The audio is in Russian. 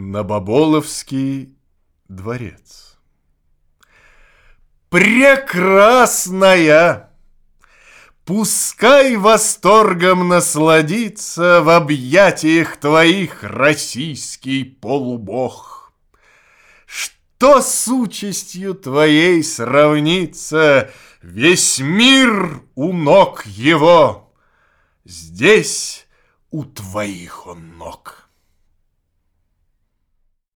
На Баболовский дворец. Прекрасная! Пускай восторгом насладится В объятиях твоих российский полубог. Что с участью твоей сравнится Весь мир у ног его? Здесь у твоих он ног.